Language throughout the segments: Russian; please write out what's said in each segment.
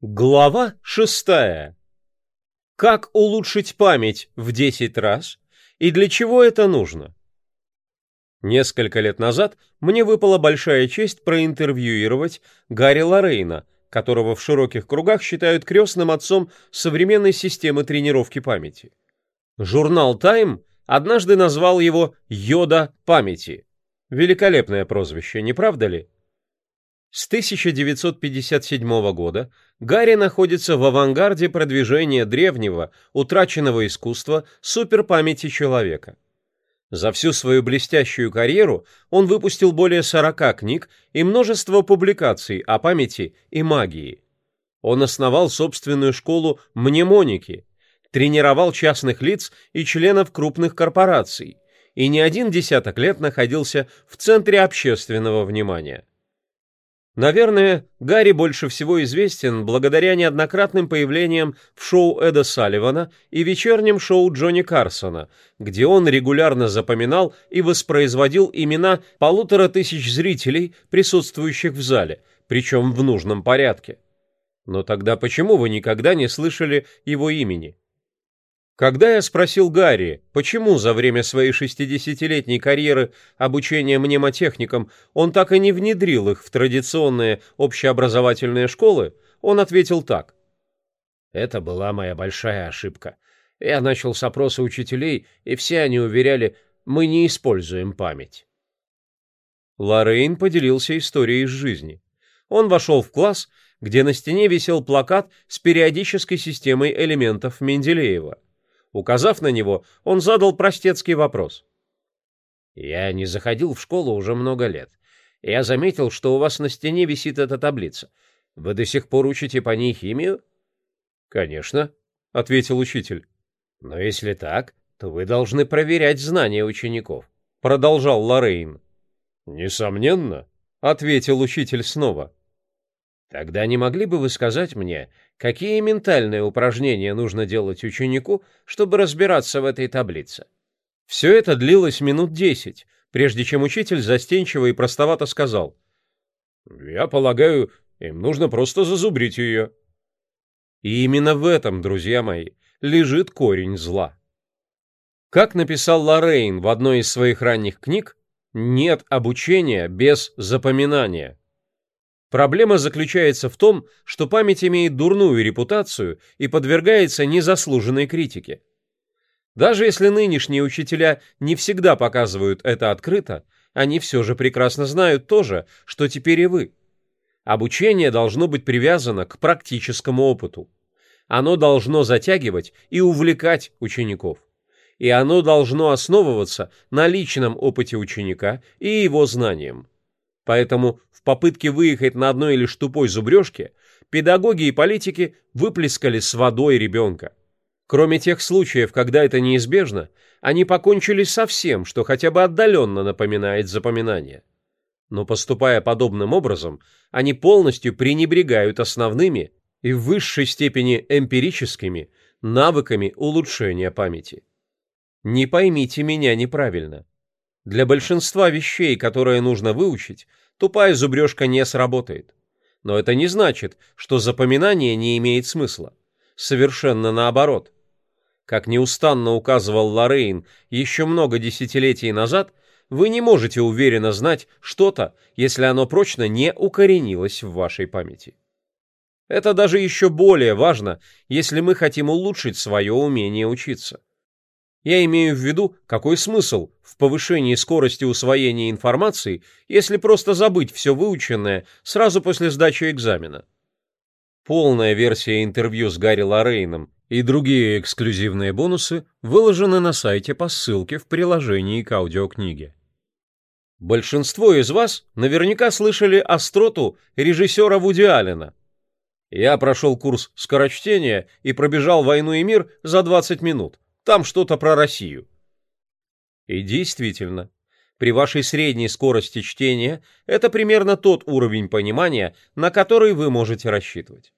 Глава шестая. Как улучшить память в 10 раз и для чего это нужно? Несколько лет назад мне выпала большая честь проинтервьюировать Гарри Лорейна, которого в широких кругах считают крестным отцом современной системы тренировки памяти. Журнал Time однажды назвал его «Йода памяти». Великолепное прозвище, не правда ли? С 1957 года Гарри находится в авангарде продвижения древнего, утраченного искусства суперпамяти человека. За всю свою блестящую карьеру он выпустил более 40 книг и множество публикаций о памяти и магии. Он основал собственную школу мнемоники, тренировал частных лиц и членов крупных корпораций и не один десяток лет находился в центре общественного внимания. Наверное, Гарри больше всего известен благодаря неоднократным появлениям в шоу Эда Салливана и вечернем шоу Джонни Карсона, где он регулярно запоминал и воспроизводил имена полутора тысяч зрителей, присутствующих в зале, причем в нужном порядке. Но тогда почему вы никогда не слышали его имени? Когда я спросил Гарри, почему за время своей шестидесятилетней карьеры обучения мнемотехникам он так и не внедрил их в традиционные общеобразовательные школы, он ответил так. «Это была моя большая ошибка. Я начал с опроса учителей, и все они уверяли, мы не используем память». Лоррейн поделился историей из жизни. Он вошел в класс, где на стене висел плакат с периодической системой элементов Менделеева – Указав на него, он задал простецкий вопрос. «Я не заходил в школу уже много лет. Я заметил, что у вас на стене висит эта таблица. Вы до сих пор учите по ней химию?» «Конечно», — ответил учитель. «Но если так, то вы должны проверять знания учеников», — продолжал Лоррейн. «Несомненно», — ответил учитель снова. Тогда не могли бы вы сказать мне, какие ментальные упражнения нужно делать ученику, чтобы разбираться в этой таблице? Все это длилось минут десять, прежде чем учитель застенчиво и простовато сказал. «Я полагаю, им нужно просто зазубрить ее». И именно в этом, друзья мои, лежит корень зла. Как написал Лоррейн в одной из своих ранних книг, нет обучения без запоминания. Проблема заключается в том, что память имеет дурную репутацию и подвергается незаслуженной критике. Даже если нынешние учителя не всегда показывают это открыто, они все же прекрасно знают то же, что теперь и вы. Обучение должно быть привязано к практическому опыту. Оно должно затягивать и увлекать учеников. И оно должно основываться на личном опыте ученика и его знаниям. Поэтому в попытке выехать на одной лишь тупой зубрежке педагоги и политики выплескали с водой ребенка. Кроме тех случаев, когда это неизбежно, они покончили со всем, что хотя бы отдаленно напоминает запоминание. Но поступая подобным образом, они полностью пренебрегают основными и в высшей степени эмпирическими навыками улучшения памяти. Не поймите меня неправильно. Для большинства вещей, которые нужно выучить, тупая зубрежка не сработает. Но это не значит, что запоминание не имеет смысла. Совершенно наоборот. Как неустанно указывал Лорейн еще много десятилетий назад, вы не можете уверенно знать что-то, если оно прочно не укоренилось в вашей памяти. Это даже еще более важно, если мы хотим улучшить свое умение учиться. Я имею в виду, какой смысл в повышении скорости усвоения информации, если просто забыть все выученное сразу после сдачи экзамена. Полная версия интервью с Гарри Лорейном и другие эксклюзивные бонусы выложены на сайте по ссылке в приложении к аудиокниге. Большинство из вас наверняка слышали остроту режиссера Вуди Аллена. Я прошел курс скорочтения и пробежал «Войну и мир» за 20 минут там что-то про Россию. И действительно, при вашей средней скорости чтения это примерно тот уровень понимания, на который вы можете рассчитывать.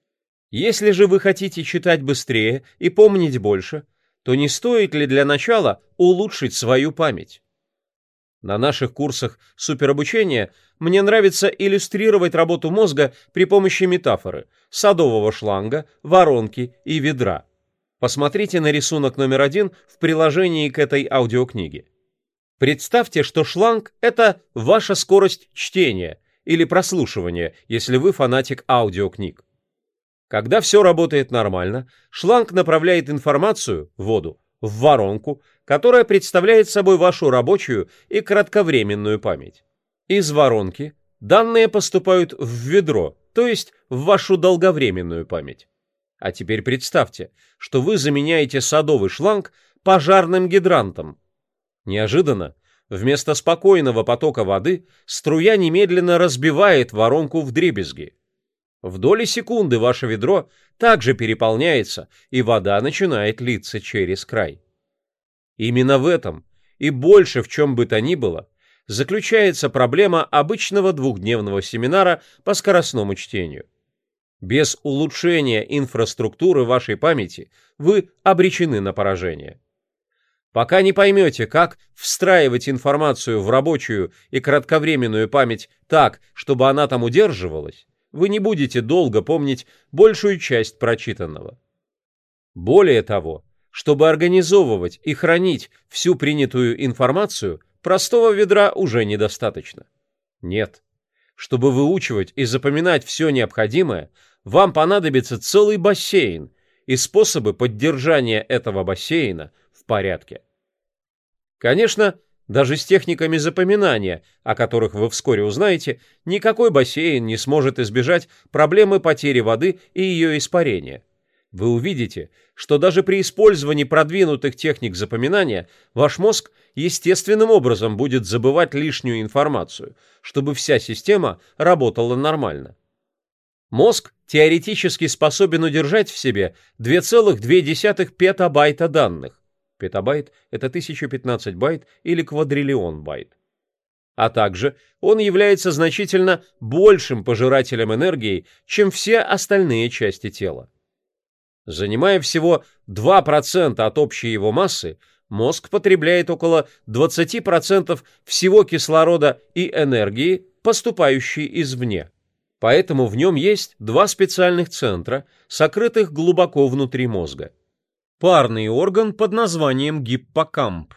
Если же вы хотите читать быстрее и помнить больше, то не стоит ли для начала улучшить свою память? На наших курсах суперобучения мне нравится иллюстрировать работу мозга при помощи метафоры – садового шланга, воронки и ведра – Посмотрите на рисунок номер один в приложении к этой аудиокниге. Представьте, что шланг – это ваша скорость чтения или прослушивания, если вы фанатик аудиокниг. Когда все работает нормально, шланг направляет информацию, воду, в воронку, которая представляет собой вашу рабочую и кратковременную память. Из воронки данные поступают в ведро, то есть в вашу долговременную память. А теперь представьте, что вы заменяете садовый шланг пожарным гидрантом. Неожиданно, вместо спокойного потока воды, струя немедленно разбивает воронку в дребезги. В доли секунды ваше ведро также переполняется, и вода начинает литься через край. Именно в этом, и больше в чем бы то ни было, заключается проблема обычного двухдневного семинара по скоростному чтению. Без улучшения инфраструктуры вашей памяти вы обречены на поражение. Пока не поймете, как встраивать информацию в рабочую и кратковременную память так, чтобы она там удерживалась, вы не будете долго помнить большую часть прочитанного. Более того, чтобы организовывать и хранить всю принятую информацию, простого ведра уже недостаточно. Нет. Чтобы выучивать и запоминать все необходимое, вам понадобится целый бассейн и способы поддержания этого бассейна в порядке. Конечно, даже с техниками запоминания, о которых вы вскоре узнаете, никакой бассейн не сможет избежать проблемы потери воды и ее испарения. Вы увидите, что даже при использовании продвинутых техник запоминания ваш мозг естественным образом будет забывать лишнюю информацию, чтобы вся система работала нормально. Мозг теоретически способен удержать в себе 2,2 петабайта данных. Петабайт – это 1015 байт или квадриллион байт. А также он является значительно большим пожирателем энергии, чем все остальные части тела. Занимая всего 2% от общей его массы, мозг потребляет около 20% всего кислорода и энергии, поступающей извне. Поэтому в нем есть два специальных центра, сокрытых глубоко внутри мозга. Парный орган под названием гиппокамп.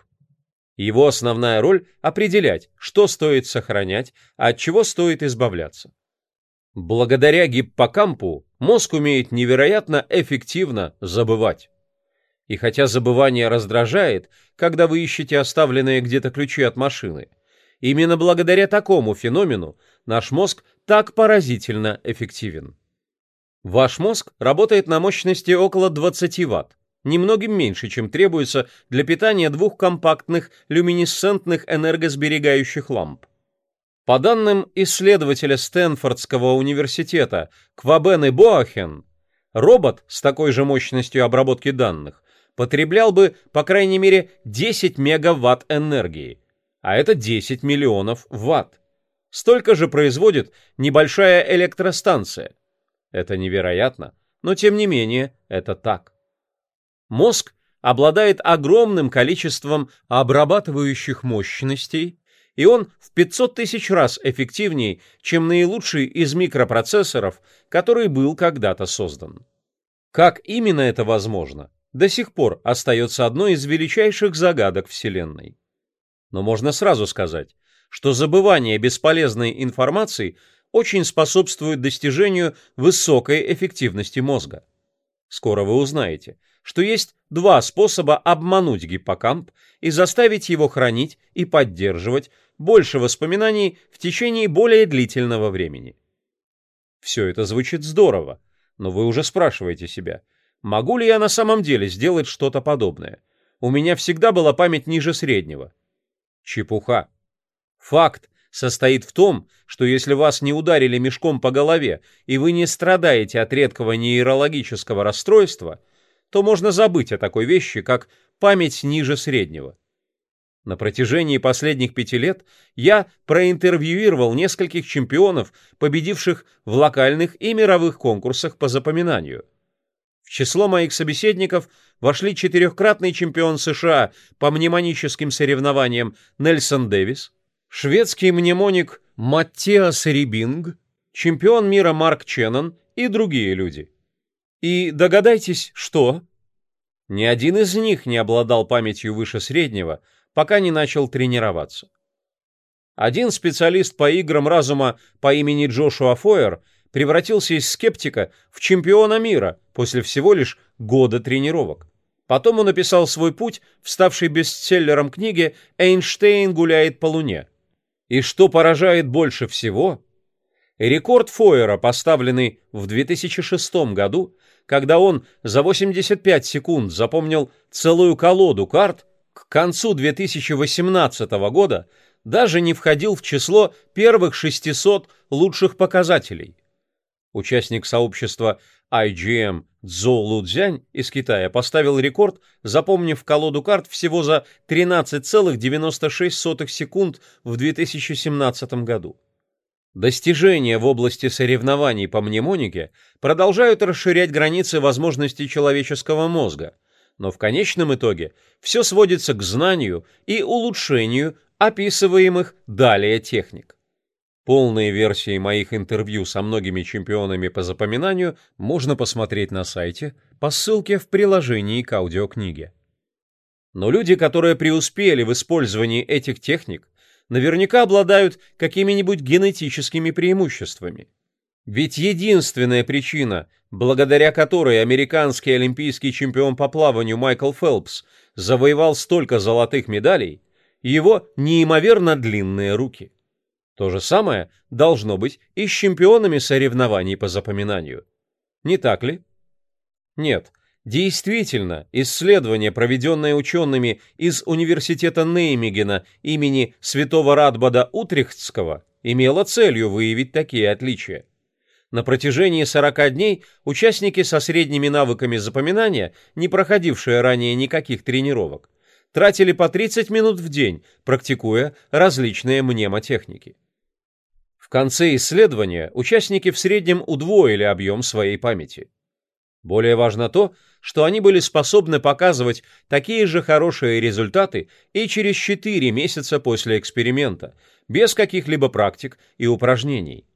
Его основная роль – определять, что стоит сохранять, а от чего стоит избавляться. Благодаря гиппокампу мозг умеет невероятно эффективно забывать. И хотя забывание раздражает, когда вы ищете оставленные где-то ключи от машины, именно благодаря такому феномену Наш мозг так поразительно эффективен. Ваш мозг работает на мощности около 20 Вт, немногим меньше, чем требуется для питания двух компактных люминесцентных энергосберегающих ламп. По данным исследователя Стэнфордского университета Квабены Боахен, робот с такой же мощностью обработки данных потреблял бы, по крайней мере, 10 мегаватт энергии, а это 10 миллионов ватт. Столько же производит небольшая электростанция. Это невероятно, но тем не менее это так. Мозг обладает огромным количеством обрабатывающих мощностей, и он в 500 тысяч раз эффективнее, чем наилучший из микропроцессоров, который был когда-то создан. Как именно это возможно, до сих пор остается одной из величайших загадок Вселенной. Но можно сразу сказать, что забывание бесполезной информации очень способствует достижению высокой эффективности мозга. Скоро вы узнаете, что есть два способа обмануть гиппокамп и заставить его хранить и поддерживать больше воспоминаний в течение более длительного времени. Все это звучит здорово, но вы уже спрашиваете себя, могу ли я на самом деле сделать что-то подобное? У меня всегда была память ниже среднего. Чепуха. Факт состоит в том, что если вас не ударили мешком по голове и вы не страдаете от редкого нейрологического расстройства, то можно забыть о такой вещи, как память ниже среднего. На протяжении последних пяти лет я проинтервьюировал нескольких чемпионов, победивших в локальных и мировых конкурсах по запоминанию. В число моих собеседников вошли четырехкратный чемпион США по мнемоническим соревнованиям Нельсон Дэвис, шведский мнемоник Маттиас Рибинг, чемпион мира Марк Ченнон и другие люди. И догадайтесь, что? Ни один из них не обладал памятью выше среднего, пока не начал тренироваться. Один специалист по играм разума по имени Джошуа Фойер превратился из скептика в чемпиона мира после всего лишь года тренировок. Потом он написал свой путь в бестселлером книге «Эйнштейн гуляет по Луне», и что поражает больше всего, рекорд Фойера, поставленный в 2006 году, когда он за 85 секунд запомнил целую колоду карт, к концу 2018 года даже не входил в число первых 600 лучших показателей – Участник сообщества IGM Цзоу Лудзянь из Китая поставил рекорд, запомнив колоду карт всего за 13,96 секунд в 2017 году. Достижения в области соревнований по мнемонике продолжают расширять границы возможностей человеческого мозга, но в конечном итоге все сводится к знанию и улучшению описываемых далее техник. Полные версии моих интервью со многими чемпионами по запоминанию можно посмотреть на сайте по ссылке в приложении к аудиокниге. Но люди, которые преуспели в использовании этих техник, наверняка обладают какими-нибудь генетическими преимуществами. Ведь единственная причина, благодаря которой американский олимпийский чемпион по плаванию Майкл Фелпс завоевал столько золотых медалей, его неимоверно длинные руки. То же самое должно быть и с чемпионами соревнований по запоминанию. Не так ли? Нет. Действительно, исследование, проведенное учеными из университета Неймигена имени святого Радбада Утрихтского, имело целью выявить такие отличия. На протяжении 40 дней участники со средними навыками запоминания, не проходившие ранее никаких тренировок, тратили по 30 минут в день, практикуя различные мнемотехники конце исследования участники в среднем удвоили объем своей памяти. Более важно то, что они были способны показывать такие же хорошие результаты и через 4 месяца после эксперимента, без каких-либо практик и упражнений.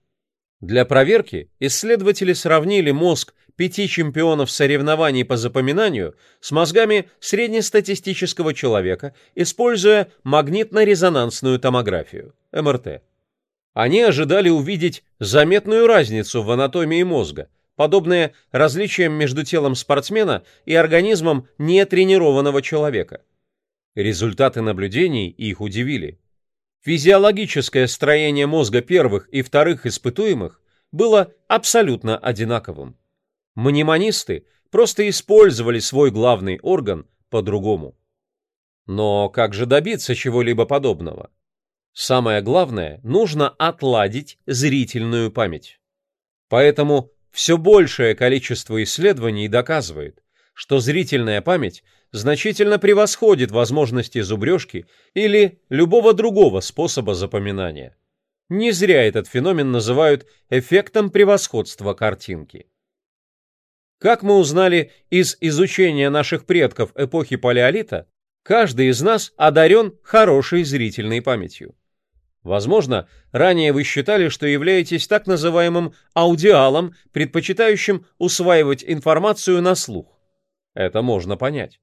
Для проверки исследователи сравнили мозг пяти чемпионов соревнований по запоминанию с мозгами среднестатистического человека, используя магнитно-резонансную томографию, МРТ. Они ожидали увидеть заметную разницу в анатомии мозга, подобное различиям между телом спортсмена и организмом нетренированного человека. Результаты наблюдений их удивили. Физиологическое строение мозга первых и вторых испытуемых было абсолютно одинаковым. Мнемонисты просто использовали свой главный орган по-другому. Но как же добиться чего-либо подобного? Самое главное, нужно отладить зрительную память. Поэтому все большее количество исследований доказывает, что зрительная память значительно превосходит возможности зубрежки или любого другого способа запоминания. Не зря этот феномен называют эффектом превосходства картинки. Как мы узнали из изучения наших предков эпохи Палеолита, каждый из нас одарен хорошей зрительной памятью. Возможно, ранее вы считали, что являетесь так называемым аудиалом, предпочитающим усваивать информацию на слух. Это можно понять.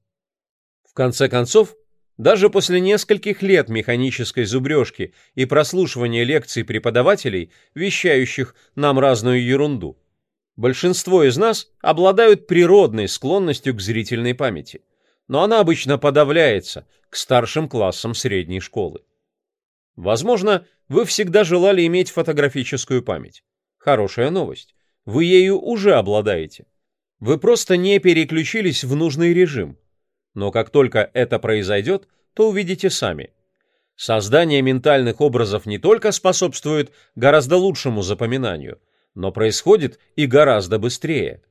В конце концов, даже после нескольких лет механической зубрежки и прослушивания лекций преподавателей, вещающих нам разную ерунду, большинство из нас обладают природной склонностью к зрительной памяти, но она обычно подавляется к старшим классам средней школы. Возможно, вы всегда желали иметь фотографическую память. Хорошая новость. Вы ею уже обладаете. Вы просто не переключились в нужный режим. Но как только это произойдет, то увидите сами. Создание ментальных образов не только способствует гораздо лучшему запоминанию, но происходит и гораздо быстрее.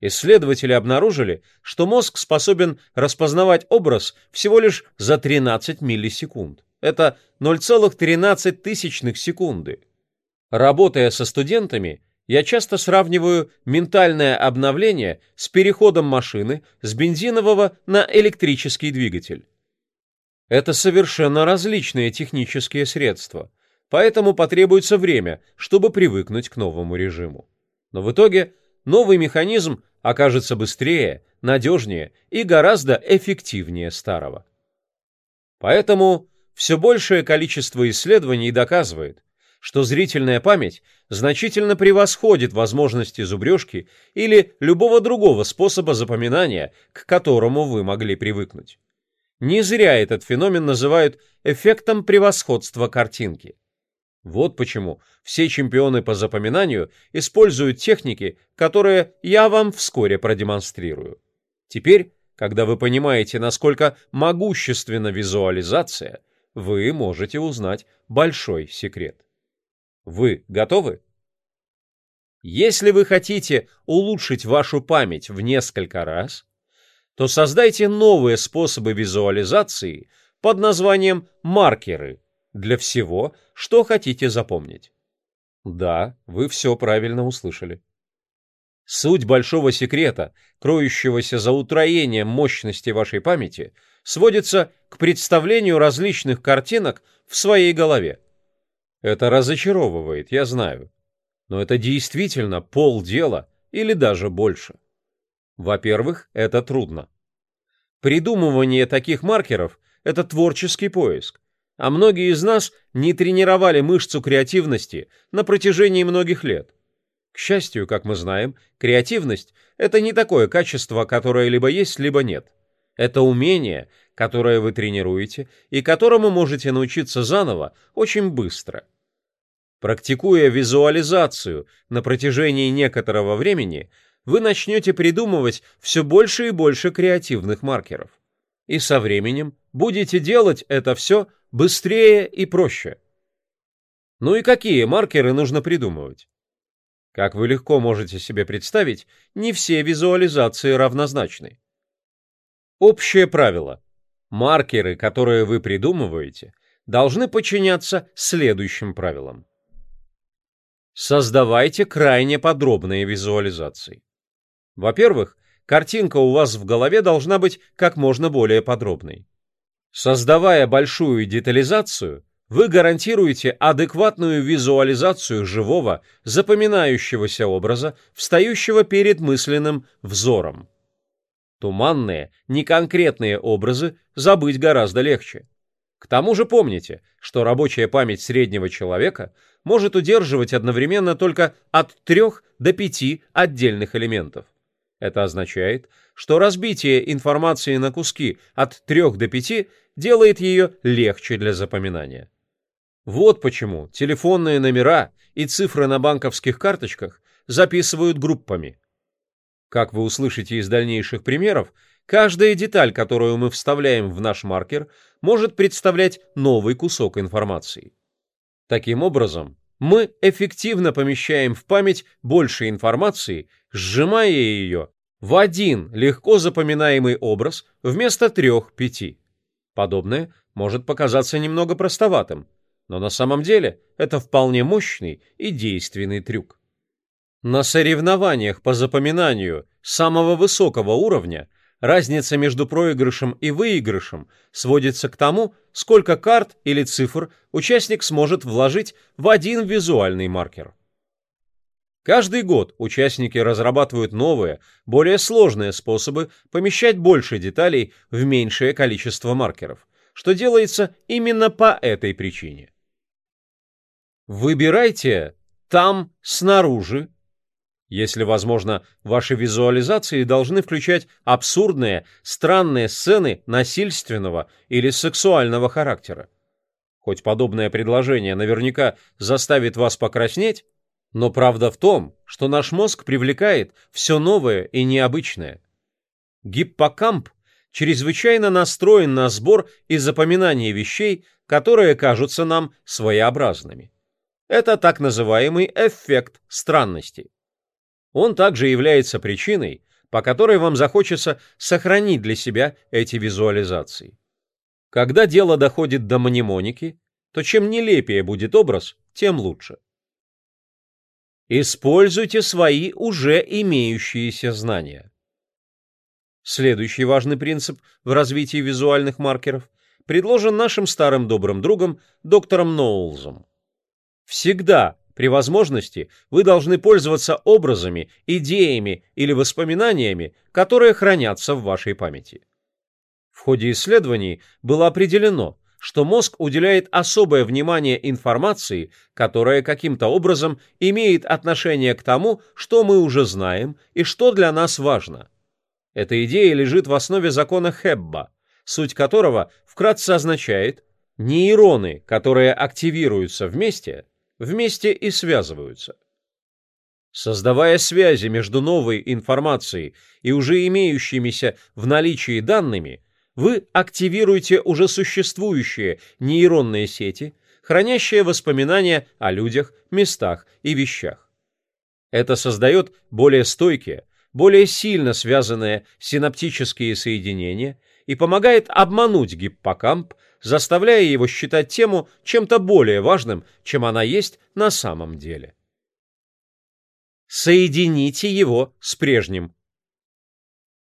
Исследователи обнаружили, что мозг способен распознавать образ всего лишь за 13 миллисекунд. Это 0,13 секунды. Работая со студентами, я часто сравниваю ментальное обновление с переходом машины с бензинового на электрический двигатель. Это совершенно различные технические средства, поэтому потребуется время, чтобы привыкнуть к новому режиму. Но в итоге новый механизм окажется быстрее, надежнее и гораздо эффективнее старого. Поэтому все большее количество исследований доказывает, что зрительная память значительно превосходит возможности зубрежки или любого другого способа запоминания, к которому вы могли привыкнуть. Не зря этот феномен называют эффектом превосходства картинки. Вот почему все чемпионы по запоминанию используют техники, которые я вам вскоре продемонстрирую. Теперь, когда вы понимаете, насколько могущественна визуализация – вы можете узнать большой секрет. Вы готовы? Если вы хотите улучшить вашу память в несколько раз, то создайте новые способы визуализации под названием маркеры для всего, что хотите запомнить. Да, вы все правильно услышали. Суть большого секрета, кроющегося за утроением мощности вашей памяти – сводится к представлению различных картинок в своей голове. Это разочаровывает, я знаю. Но это действительно полдела или даже больше. Во-первых, это трудно. Придумывание таких маркеров – это творческий поиск, а многие из нас не тренировали мышцу креативности на протяжении многих лет. К счастью, как мы знаем, креативность – это не такое качество, которое либо есть, либо нет. Это умение, которое вы тренируете и которому можете научиться заново очень быстро. Практикуя визуализацию на протяжении некоторого времени, вы начнете придумывать все больше и больше креативных маркеров. И со временем будете делать это все быстрее и проще. Ну и какие маркеры нужно придумывать? Как вы легко можете себе представить, не все визуализации равнозначны. Общее правило. Маркеры, которые вы придумываете, должны подчиняться следующим правилам. Создавайте крайне подробные визуализации. Во-первых, картинка у вас в голове должна быть как можно более подробной. Создавая большую детализацию, вы гарантируете адекватную визуализацию живого, запоминающегося образа, встающего перед мысленным взором. Туманные, неконкретные образы забыть гораздо легче. К тому же помните, что рабочая память среднего человека может удерживать одновременно только от трех до пяти отдельных элементов. Это означает, что разбитие информации на куски от трех до пяти делает ее легче для запоминания. Вот почему телефонные номера и цифры на банковских карточках записывают группами – как вы услышите из дальнейших примеров, каждая деталь, которую мы вставляем в наш маркер, может представлять новый кусок информации. Таким образом, мы эффективно помещаем в память больше информации, сжимая ее в один легко запоминаемый образ вместо трех-пяти. Подобное может показаться немного простоватым, но на самом деле это вполне мощный и действенный трюк. На соревнованиях по запоминанию самого высокого уровня разница между проигрышем и выигрышем сводится к тому, сколько карт или цифр участник сможет вложить в один визуальный маркер. Каждый год участники разрабатывают новые, более сложные способы помещать больше деталей в меньшее количество маркеров, что делается именно по этой причине. Выбирайте там снаружи если возможно, ваши визуализации должны включать абсурдные, странные сцены насильственного или сексуального характера. Хоть подобное предложение наверняка заставит вас покраснеть, но правда в том, что наш мозг привлекает все новое и необычное. Гиппокамп чрезвычайно настроен на сбор и запоминание вещей, которые кажутся нам своеобразными. Это так называемый эффект странности. Он также является причиной, по которой вам захочется сохранить для себя эти визуализации. Когда дело доходит до мнемоники, то чем нелепее будет образ, тем лучше. Используйте свои уже имеющиеся знания. Следующий важный принцип в развитии визуальных маркеров предложен нашим старым добрым другом доктором Ноулзом. Всегда при возможности вы должны пользоваться образами, идеями или воспоминаниями, которые хранятся в вашей памяти. В ходе исследований было определено, что мозг уделяет особое внимание информации, которая каким-то образом имеет отношение к тому, что мы уже знаем и что для нас важно. Эта идея лежит в основе закона Хебба, суть которого вкратце означает, нейроны, которые активируются вместе, вместе и связываются. Создавая связи между новой информацией и уже имеющимися в наличии данными, вы активируете уже существующие нейронные сети, хранящие воспоминания о людях, местах и вещах. Это создает более стойкие, более сильно связанные синаптические соединения и помогает обмануть гиппокамп заставляя его считать тему чем-то более важным, чем она есть на самом деле. Соедините его с прежним.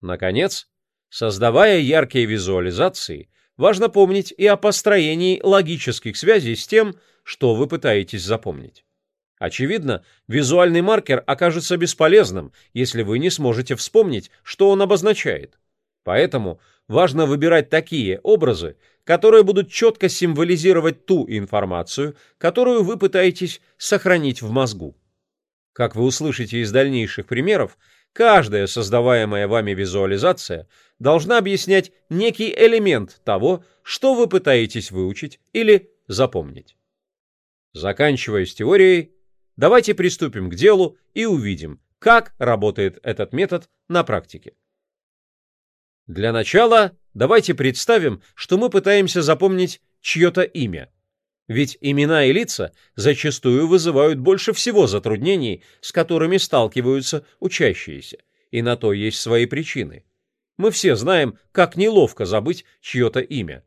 Наконец, создавая яркие визуализации, важно помнить и о построении логических связей с тем, что вы пытаетесь запомнить. Очевидно, визуальный маркер окажется бесполезным, если вы не сможете вспомнить, что он обозначает. Поэтому важно выбирать такие образы, которые будут четко символизировать ту информацию, которую вы пытаетесь сохранить в мозгу. Как вы услышите из дальнейших примеров, каждая создаваемая вами визуализация должна объяснять некий элемент того, что вы пытаетесь выучить или запомнить. Заканчивая с теорией, давайте приступим к делу и увидим, как работает этот метод на практике. Для начала давайте представим, что мы пытаемся запомнить чье-то имя. Ведь имена и лица зачастую вызывают больше всего затруднений, с которыми сталкиваются учащиеся, и на то есть свои причины. Мы все знаем, как неловко забыть чье-то имя.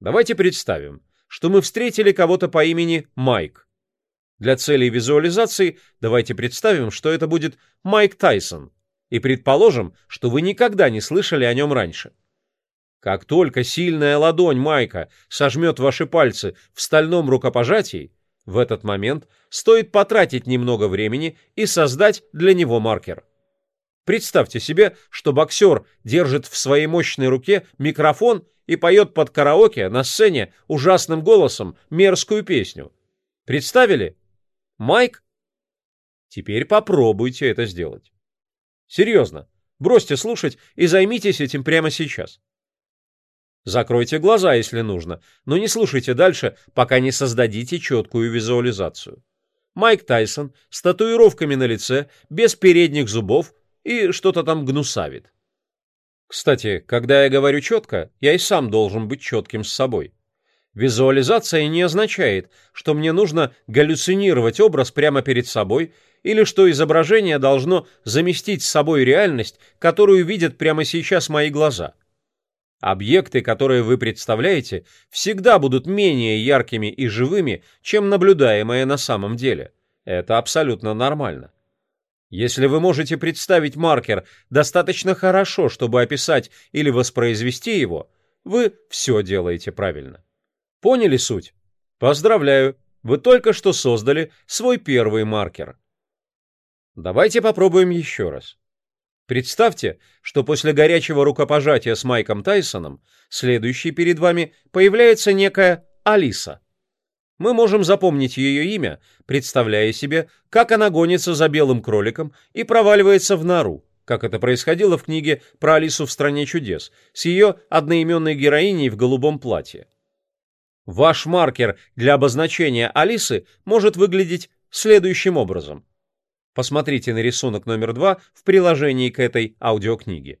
Давайте представим, что мы встретили кого-то по имени Майк. Для целей визуализации давайте представим, что это будет Майк Тайсон – и предположим, что вы никогда не слышали о нем раньше. Как только сильная ладонь Майка сожмет ваши пальцы в стальном рукопожатии, в этот момент стоит потратить немного времени и создать для него маркер. Представьте себе, что боксер держит в своей мощной руке микрофон и поет под караоке на сцене ужасным голосом мерзкую песню. Представили? Майк? Теперь попробуйте это сделать. Серьезно. Бросьте слушать и займитесь этим прямо сейчас. Закройте глаза, если нужно, но не слушайте дальше, пока не создадите четкую визуализацию. Майк Тайсон с татуировками на лице, без передних зубов и что-то там гнусавит. Кстати, когда я говорю четко, я и сам должен быть четким с собой. Визуализация не означает, что мне нужно галлюцинировать образ прямо перед собой или что изображение должно заместить собой реальность, которую видят прямо сейчас мои глаза. Объекты, которые вы представляете, всегда будут менее яркими и живыми, чем наблюдаемое на самом деле. Это абсолютно нормально. Если вы можете представить маркер достаточно хорошо, чтобы описать или воспроизвести его, вы все делаете правильно. Поняли суть? Поздравляю, вы только что создали свой первый маркер. Давайте попробуем еще раз. Представьте, что после горячего рукопожатия с Майком Тайсоном следующей перед вами появляется некая Алиса. Мы можем запомнить ее имя, представляя себе, как она гонится за белым кроликом и проваливается в нору, как это происходило в книге про Алису в «Стране чудес» с ее одноименной героиней в голубом платье. Ваш маркер для обозначения Алисы может выглядеть следующим образом. Посмотрите на рисунок номер 2 в приложении к этой аудиокниге.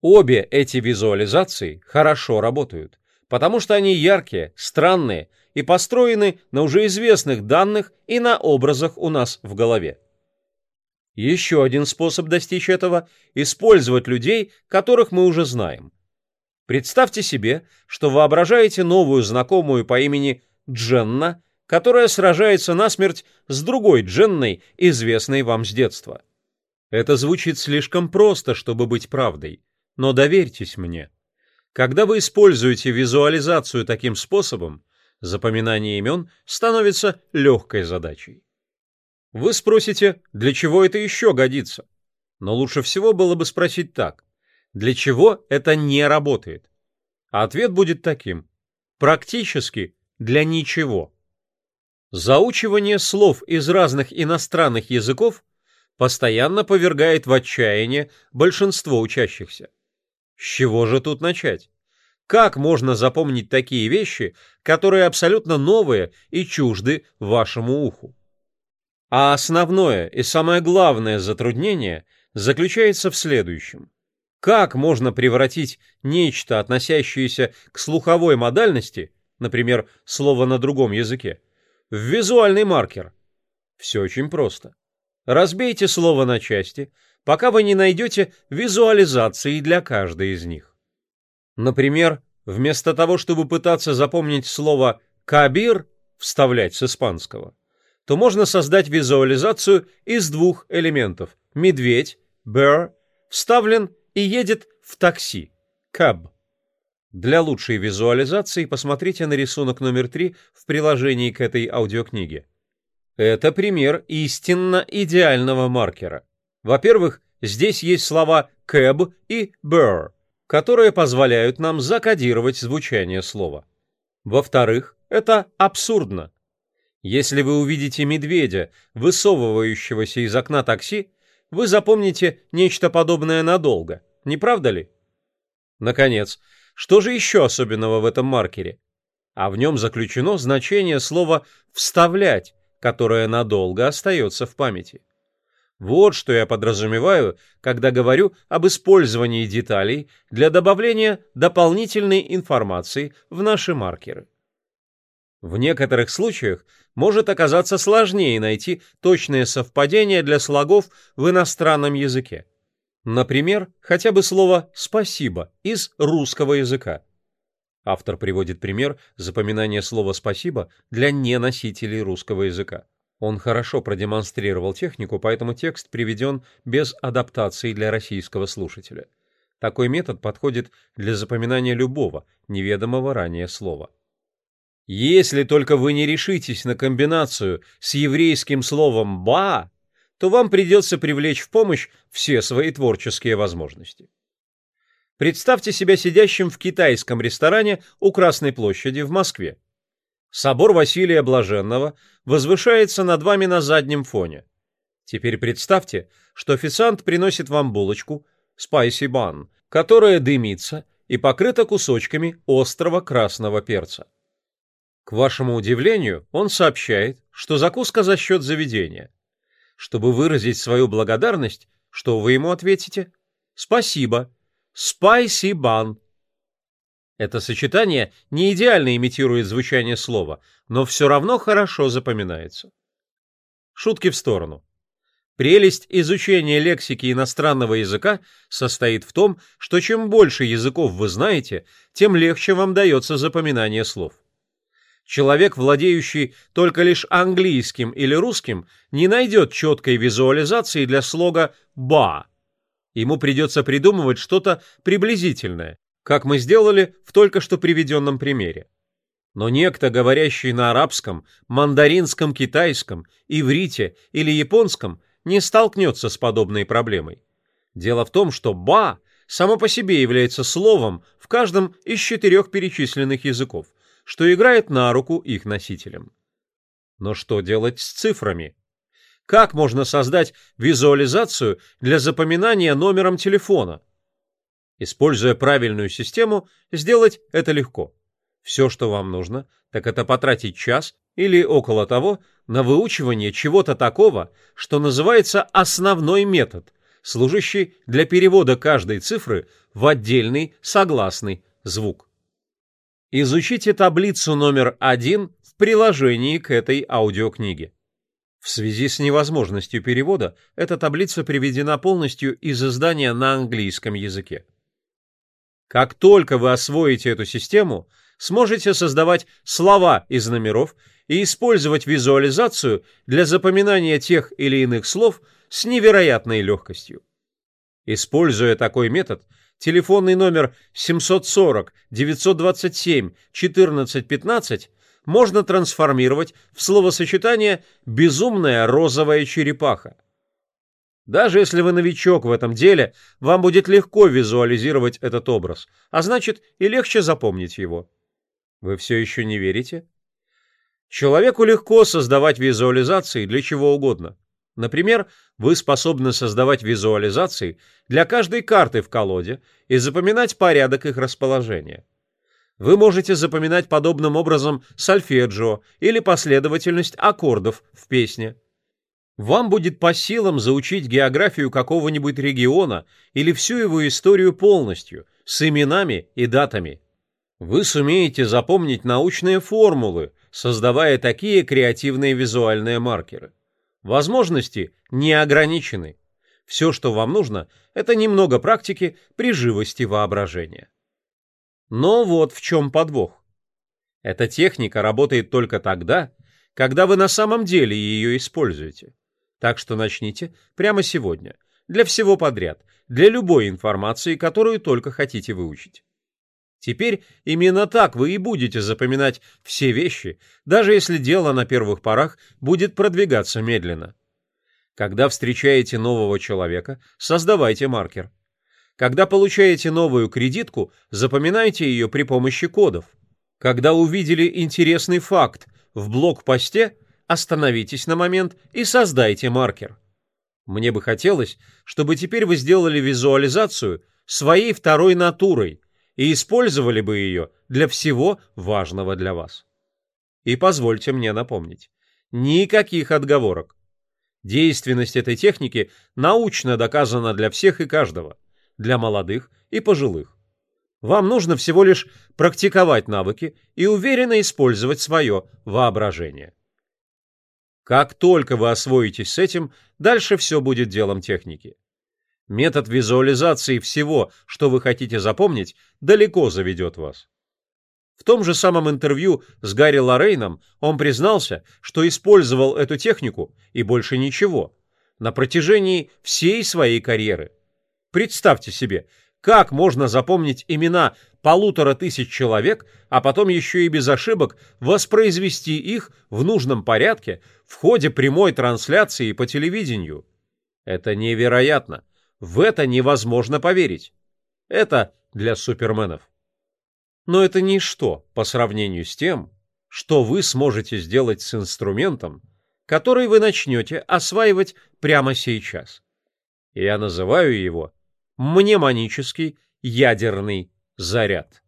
Обе эти визуализации хорошо работают, потому что они яркие, странные и построены на уже известных данных и на образах у нас в голове. Еще один способ достичь этого – использовать людей, которых мы уже знаем. Представьте себе, что воображаете новую знакомую по имени Дженна – которая сражается насмерть с другой Дженной, известной вам с детства. Это звучит слишком просто, чтобы быть правдой, но доверьтесь мне. Когда вы используете визуализацию таким способом, запоминание имен становится легкой задачей. Вы спросите, для чего это еще годится? Но лучше всего было бы спросить так. Для чего это не работает? А ответ будет таким. Практически для ничего. Заучивание слов из разных иностранных языков постоянно повергает в отчаяние большинство учащихся. С чего же тут начать? Как можно запомнить такие вещи, которые абсолютно новые и чужды вашему уху? А основное и самое главное затруднение заключается в следующем. Как можно превратить нечто, относящееся к слуховой модальности, например, слово на другом языке, в визуальный маркер. Все очень просто. Разбейте слово на части, пока вы не найдете визуализации для каждой из них. Например, вместо того, чтобы пытаться запомнить слово «кабир», вставлять с испанского, то можно создать визуализацию из двух элементов. Медведь, bear, вставлен и едет в такси, каб. Для лучшей визуализации посмотрите на рисунок номер 3 в приложении к этой аудиокниге. Это пример истинно идеального маркера. Во-первых, здесь есть слова «cab» и «burr», которые позволяют нам закодировать звучание слова. Во-вторых, это абсурдно. Если вы увидите медведя, высовывающегося из окна такси, вы запомните нечто подобное надолго, не правда ли? Наконец, что же еще особенного в этом маркере? А в нем заключено значение слова «вставлять», которое надолго остается в памяти. Вот что я подразумеваю, когда говорю об использовании деталей для добавления дополнительной информации в наши маркеры. В некоторых случаях может оказаться сложнее найти точные совпадения для слогов в иностранном языке. Например, хотя бы слово «спасибо» из русского языка. Автор приводит пример запоминания слова «спасибо» для неносителей русского языка. Он хорошо продемонстрировал технику, поэтому текст приведен без адаптации для российского слушателя. Такой метод подходит для запоминания любого, неведомого ранее слова. Если только вы не решитесь на комбинацию с еврейским словом «ба», то вам придется привлечь в помощь все свои творческие возможности. Представьте себя сидящим в китайском ресторане у Красной площади в Москве. Собор Василия Блаженного возвышается над вами на заднем фоне. Теперь представьте, что официант приносит вам булочку «Спайси бан», которая дымится и покрыта кусочками острого красного перца. К вашему удивлению, он сообщает, что закуска за счет заведения – чтобы выразить свою благодарность, что вы ему ответите? Спасибо. Спайси-бан. Это сочетание не идеально имитирует звучание слова, но все равно хорошо запоминается. Шутки в сторону. Прелесть изучения лексики иностранного языка состоит в том, что чем больше языков вы знаете, тем легче вам дается запоминание слов. Человек, владеющий только лишь английским или русским, не найдет четкой визуализации для слога «ба». Ему придется придумывать что-то приблизительное, как мы сделали в только что приведенном примере. Но некто, говорящий на арабском, мандаринском китайском, иврите или японском, не столкнется с подобной проблемой. Дело в том, что «ба» само по себе является словом в каждом из четырех перечисленных языков – что играет на руку их носителям. Но что делать с цифрами? Как можно создать визуализацию для запоминания номером телефона? Используя правильную систему, сделать это легко. Все, что вам нужно, так это потратить час или около того на выучивание чего-то такого, что называется основной метод, служащий для перевода каждой цифры в отдельный согласный звук. Изучите таблицу номер один в приложении к этой аудиокниге. В связи с невозможностью перевода эта таблица приведена полностью из издания на английском языке. Как только вы освоите эту систему, сможете создавать слова из номеров и использовать визуализацию для запоминания тех или иных слов с невероятной легкостью. Используя такой метод – телефонный номер 740-927-1415 можно трансформировать в словосочетание «безумная розовая черепаха». Даже если вы новичок в этом деле, вам будет легко визуализировать этот образ, а значит и легче запомнить его. Вы все еще не верите? Человеку легко создавать визуализации для чего угодно. Например, вы способны создавать визуализации для каждой карты в колоде и запоминать порядок их расположения. Вы можете запоминать подобным образом сольфеджио или последовательность аккордов в песне. Вам будет по силам заучить географию какого-нибудь региона или всю его историю полностью, с именами и датами. Вы сумеете запомнить научные формулы, создавая такие креативные визуальные маркеры. Возможности не ограничены. Все, что вам нужно, это немного практики при живости воображения. Но вот в чем подвох. Эта техника работает только тогда, когда вы на самом деле ее используете. Так что начните прямо сегодня, для всего подряд, для любой информации, которую только хотите выучить. Теперь именно так вы и будете запоминать все вещи, даже если дело на первых порах будет продвигаться медленно. Когда встречаете нового человека, создавайте маркер. Когда получаете новую кредитку, запоминайте ее при помощи кодов. Когда увидели интересный факт в блокпосте, остановитесь на момент и создайте маркер. Мне бы хотелось, чтобы теперь вы сделали визуализацию своей второй натурой – и использовали бы ее для всего важного для вас. И позвольте мне напомнить, никаких отговорок. Действенность этой техники научно доказана для всех и каждого, для молодых и пожилых. Вам нужно всего лишь практиковать навыки и уверенно использовать свое воображение. Как только вы освоитесь с этим, дальше все будет делом техники. Метод визуализации всего, что вы хотите запомнить, далеко заведет вас. В том же самом интервью с Гарри Лорейном он признался, что использовал эту технику и больше ничего на протяжении всей своей карьеры. Представьте себе, как можно запомнить имена полутора тысяч человек, а потом еще и без ошибок воспроизвести их в нужном порядке в ходе прямой трансляции по телевидению? Это невероятно. В это невозможно поверить. Это для суперменов. Но это ничто по сравнению с тем, что вы сможете сделать с инструментом, который вы начнете осваивать прямо сейчас. Я называю его мнемонический ядерный заряд.